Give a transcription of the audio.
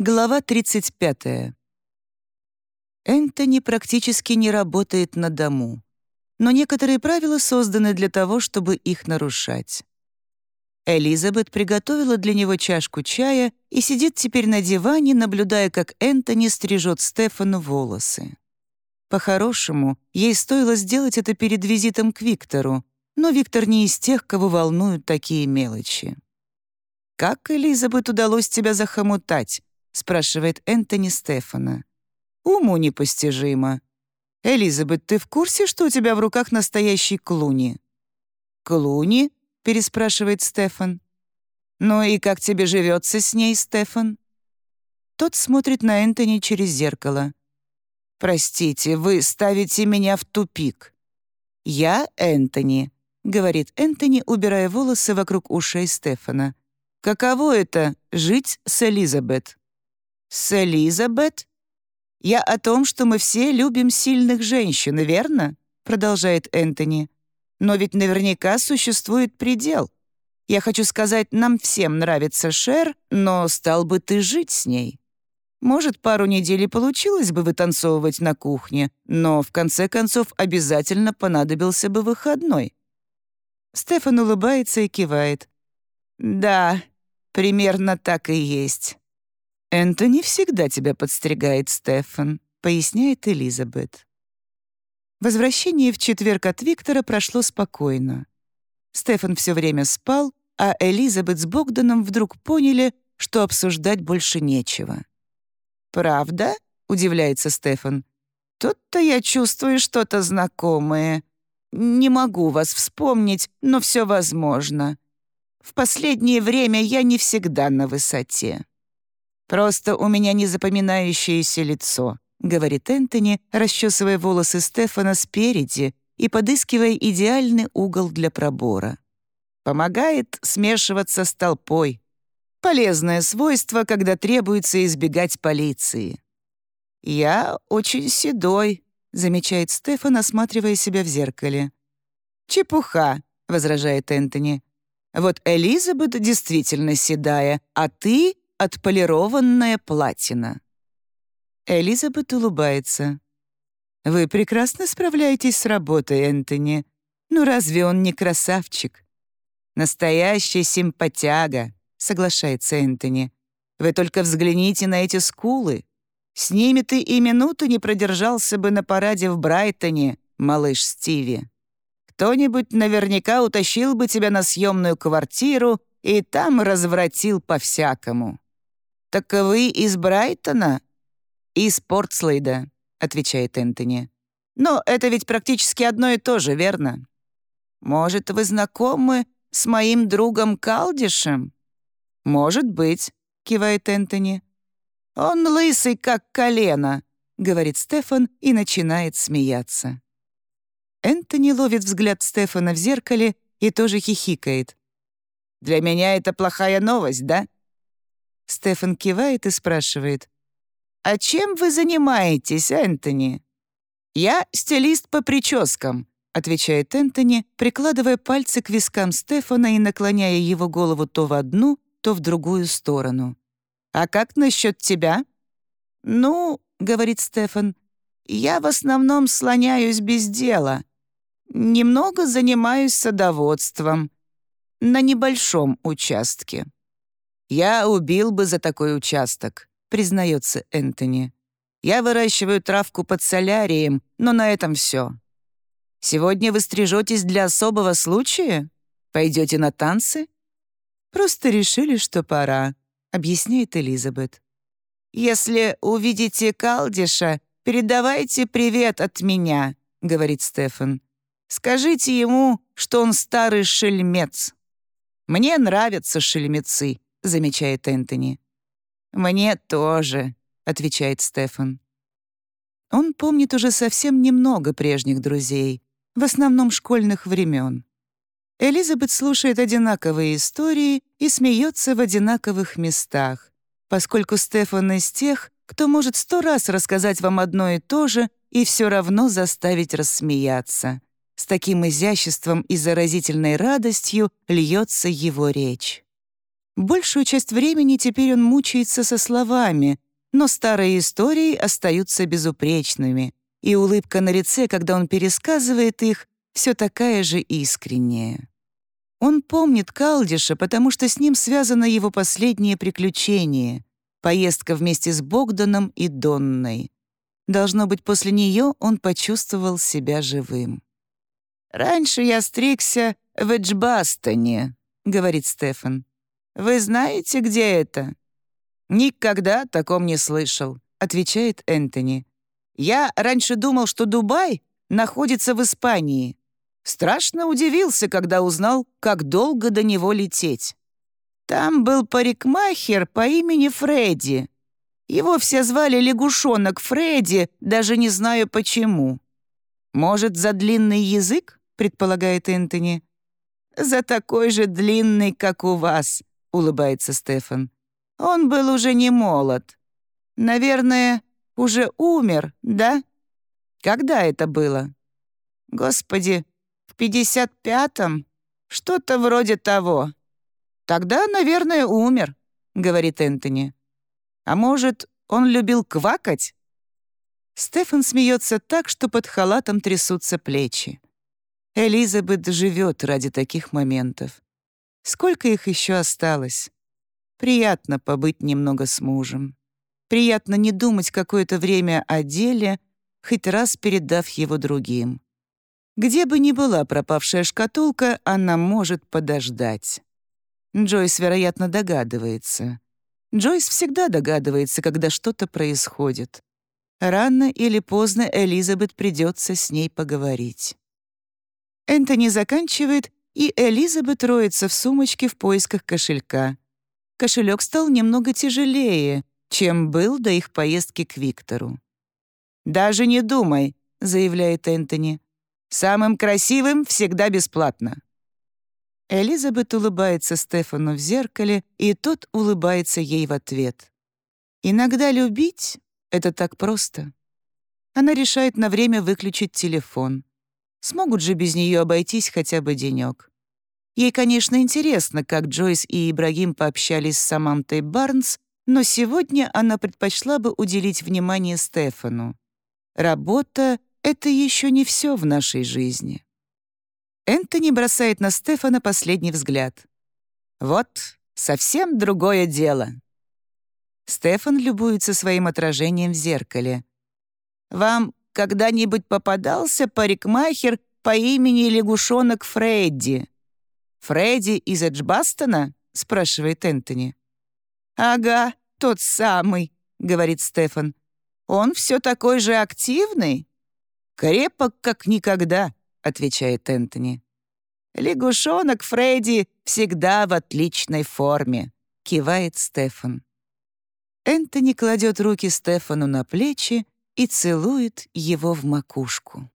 Глава 35. Энтони практически не работает на дому, но некоторые правила созданы для того, чтобы их нарушать. Элизабет приготовила для него чашку чая и сидит теперь на диване, наблюдая, как Энтони стрижет Стефану волосы. По-хорошему, ей стоило сделать это перед визитом к Виктору, но Виктор не из тех, кого волнуют такие мелочи. «Как, Элизабет, удалось тебя захомутать?» — спрашивает Энтони Стефана. «Уму непостижимо. Элизабет, ты в курсе, что у тебя в руках настоящий Клуни?» «Клуни?» — переспрашивает Стефан. «Ну и как тебе живется с ней, Стефан?» Тот смотрит на Энтони через зеркало. «Простите, вы ставите меня в тупик». «Я Энтони», — говорит Энтони, убирая волосы вокруг ушей Стефана. «Каково это — жить с Элизабет?» «С Элизабет?» «Я о том, что мы все любим сильных женщин, верно?» продолжает Энтони. «Но ведь наверняка существует предел. Я хочу сказать, нам всем нравится Шер, но стал бы ты жить с ней. Может, пару недель получилось бы вытанцовывать на кухне, но в конце концов обязательно понадобился бы выходной». Стефан улыбается и кивает. «Да, примерно так и есть». «Энтони всегда тебя подстригает, Стефан», — поясняет Элизабет. Возвращение в четверг от Виктора прошло спокойно. Стефан все время спал, а Элизабет с Богданом вдруг поняли, что обсуждать больше нечего. «Правда?» — удивляется Стефан. «Тут-то я чувствую что-то знакомое. Не могу вас вспомнить, но все возможно. В последнее время я не всегда на высоте». «Просто у меня незапоминающееся лицо», — говорит Энтони, расчесывая волосы Стефана спереди и подыскивая идеальный угол для пробора. Помогает смешиваться с толпой. Полезное свойство, когда требуется избегать полиции. «Я очень седой», — замечает Стефан, осматривая себя в зеркале. «Чепуха», — возражает Энтони. «Вот Элизабет действительно седая, а ты отполированная платина. Элизабет улыбается. «Вы прекрасно справляетесь с работой, Энтони. Ну разве он не красавчик?» «Настоящая симпатяга», — соглашается Энтони. «Вы только взгляните на эти скулы. С ними ты и минуту не продержался бы на параде в Брайтоне, малыш Стиви. Кто-нибудь наверняка утащил бы тебя на съемную квартиру и там развратил по-всякому». «Так вы из Брайтона?» «Из Портслейда», — отвечает Энтони. «Но это ведь практически одно и то же, верно?» «Может, вы знакомы с моим другом Калдишем?» «Может быть», — кивает Энтони. «Он лысый, как колено», — говорит Стефан и начинает смеяться. Энтони ловит взгляд Стефана в зеркале и тоже хихикает. «Для меня это плохая новость, да?» Стефан кивает и спрашивает. «А чем вы занимаетесь, Энтони?» «Я стилист по прическам», — отвечает Энтони, прикладывая пальцы к вискам Стефана и наклоняя его голову то в одну, то в другую сторону. «А как насчет тебя?» «Ну», — говорит Стефан, — «я в основном слоняюсь без дела. Немного занимаюсь садоводством. На небольшом участке». «Я убил бы за такой участок», — признается Энтони. «Я выращиваю травку под солярием, но на этом все. Сегодня вы стрижетесь для особого случая? Пойдете на танцы?» «Просто решили, что пора», — объясняет Элизабет. «Если увидите Калдиша, передавайте привет от меня», — говорит Стефан. «Скажите ему, что он старый шельмец. Мне нравятся шельмецы замечает Энтони. «Мне тоже», — отвечает Стефан. Он помнит уже совсем немного прежних друзей, в основном школьных времен. Элизабет слушает одинаковые истории и смеется в одинаковых местах, поскольку Стефан из тех, кто может сто раз рассказать вам одно и то же и все равно заставить рассмеяться. С таким изяществом и заразительной радостью льется его речь. Большую часть времени теперь он мучается со словами, но старые истории остаются безупречными, и улыбка на лице, когда он пересказывает их, все такая же искренняя. Он помнит Калдиша, потому что с ним связано его последнее приключение — поездка вместе с Богданом и Донной. Должно быть, после нее он почувствовал себя живым. «Раньше я стригся в Эджбастоне», — говорит Стефан. «Вы знаете, где это?» «Никогда о таком не слышал», — отвечает Энтони. «Я раньше думал, что Дубай находится в Испании. Страшно удивился, когда узнал, как долго до него лететь. Там был парикмахер по имени Фредди. Его все звали лягушонок Фредди, даже не знаю почему. Может, за длинный язык, предполагает Энтони. «За такой же длинный, как у вас», — улыбается Стефан. «Он был уже не молод. Наверное, уже умер, да? Когда это было? Господи, в пятьдесят пятом? Что-то вроде того. Тогда, наверное, умер», — говорит Энтони. «А может, он любил квакать?» Стефан смеется так, что под халатом трясутся плечи. Элизабет живет ради таких моментов. Сколько их еще осталось? Приятно побыть немного с мужем. Приятно не думать какое-то время о деле, хоть раз передав его другим. Где бы ни была пропавшая шкатулка, она может подождать. Джойс, вероятно, догадывается. Джойс всегда догадывается, когда что-то происходит. Рано или поздно Элизабет придется с ней поговорить. Энтони заканчивает, и Элизабет роется в сумочке в поисках кошелька. Кошелек стал немного тяжелее, чем был до их поездки к Виктору. «Даже не думай», — заявляет Энтони. «Самым красивым всегда бесплатно». Элизабет улыбается Стефану в зеркале, и тот улыбается ей в ответ. Иногда любить — это так просто. Она решает на время выключить телефон. Смогут же без нее обойтись хотя бы денек. Ей, конечно, интересно, как Джойс и Ибрагим пообщались с Самантой Барнс, но сегодня она предпочла бы уделить внимание Стефану. Работа — это еще не все в нашей жизни. Энтони бросает на Стефана последний взгляд. Вот, совсем другое дело. Стефан любуется своим отражением в зеркале. «Вам когда-нибудь попадался парикмахер по имени лягушонок Фредди?» «Фредди из Эджбастона?» — спрашивает Энтони. «Ага, тот самый», — говорит Стефан. «Он все такой же активный?» «Крепок, как никогда», — отвечает Энтони. «Лягушонок Фредди всегда в отличной форме», — кивает Стефан. Энтони кладет руки Стефану на плечи и целует его в макушку.